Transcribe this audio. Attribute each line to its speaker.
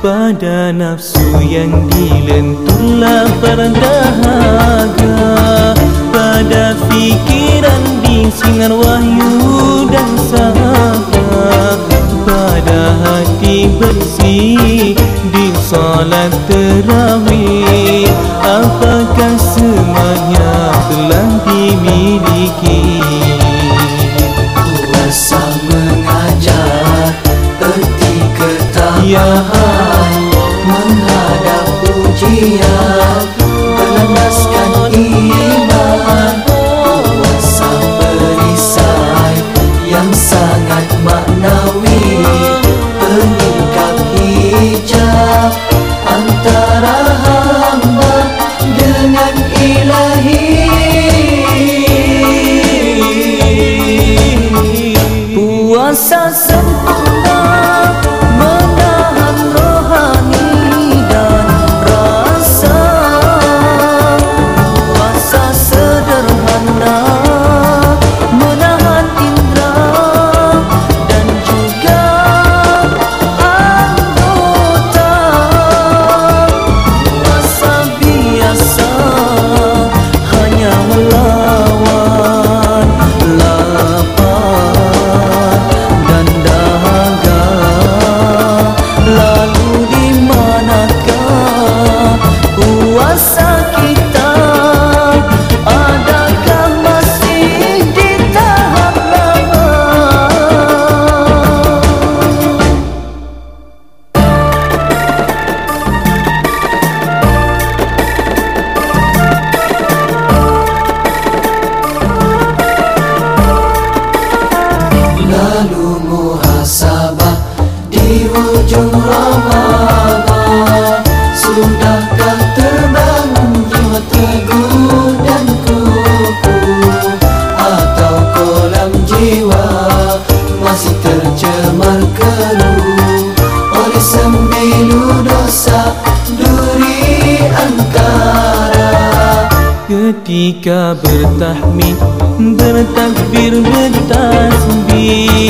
Speaker 1: Pada nafsu yang dilenturlah perdahaga Pada fikiran bisingan wahyu dan sahabat Pada hati bersama salat terawih Apakah semuanya telah dimiliki here. kita
Speaker 2: jiwa masih tercemar keruh oleh sembilu dosa duri antara
Speaker 1: ketika bertahmid bertakbir bertasbih.